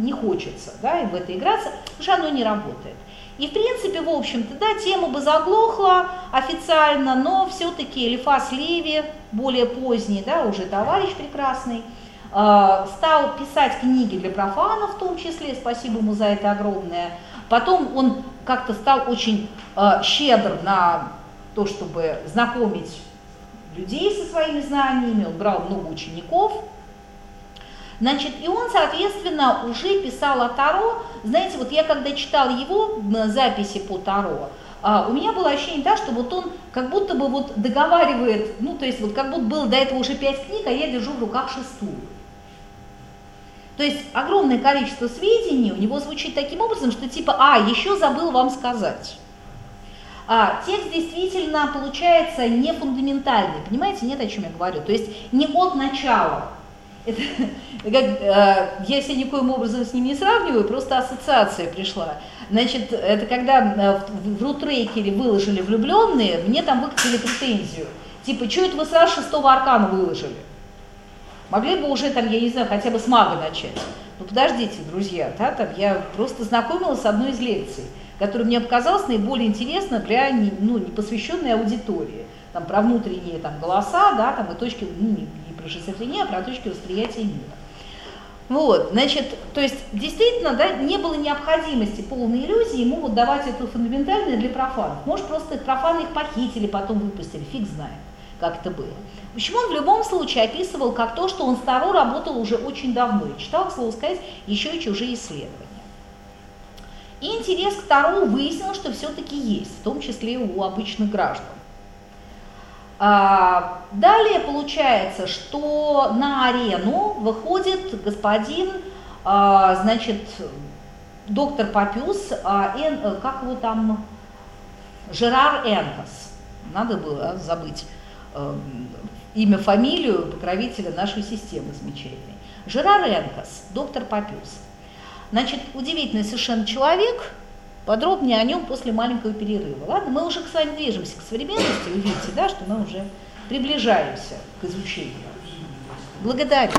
не хочется, да, в это играться, что оно не работает. И, в принципе, в общем-то, да, тема бы заглохла официально, но все-таки Элифас Леви, более поздний, да, уже товарищ прекрасный, э, стал писать книги для профанов в том числе, спасибо ему за это огромное. Потом он как-то стал очень э, щедр на то, чтобы знакомить людей со своими знаниями, он брал много учеников, Значит, и он, соответственно, уже писал о Таро. Знаете, вот я когда читал его записи по Таро, а, у меня было ощущение, да, что вот он как будто бы вот договаривает, ну, то есть вот как будто было до этого уже пять книг, а я держу в руках шестую. То есть огромное количество сведений у него звучит таким образом, что типа, а, еще забыл вам сказать. А, текст действительно получается не фундаментальный, понимаете, нет, о чем я говорю. То есть не от начала, это, как, э, я себя никоим образом с ним не сравниваю, просто ассоциация пришла. Значит, это когда э, в, в рутрекере выложили влюбленные, мне там выкатили претензию. Типа, что это вы сразу шестого аркана выложили? Могли бы уже там, я не знаю, хотя бы с мага начать. Ну подождите, друзья, да, там я просто знакомилась с одной из лекций, которая мне показалась наиболее интересна для ну, непосвященной аудитории. Там про внутренние там, голоса, да, там и точки, ну, про шизофрению, а про точки восприятия мира. Вот, значит, то есть действительно, да, не было необходимости полной иллюзии вот давать это фундаментальное для профанов. Может, просто профаны их похитили, потом выпустили, фиг знает, как это было. Общем, он в любом случае описывал как то, что он с Таро работал уже очень давно и читал, к слову сказать, еще и чужие исследования. И интерес к Таро выяснил, что все-таки есть, в том числе у обычных граждан. А, далее получается, что на арену выходит господин, а, значит, доктор Папюс, а, как его там, Жерар Энкос. Надо было забыть имя, фамилию покровителя нашей системы замечательной. Жираренкос, доктор Папюс. Значит, удивительный совершенно человек, подробнее о нем после маленького перерыва. Ладно, мы уже с вами движемся к современности, вы видите, да, что мы уже приближаемся к изучению. Благодарю.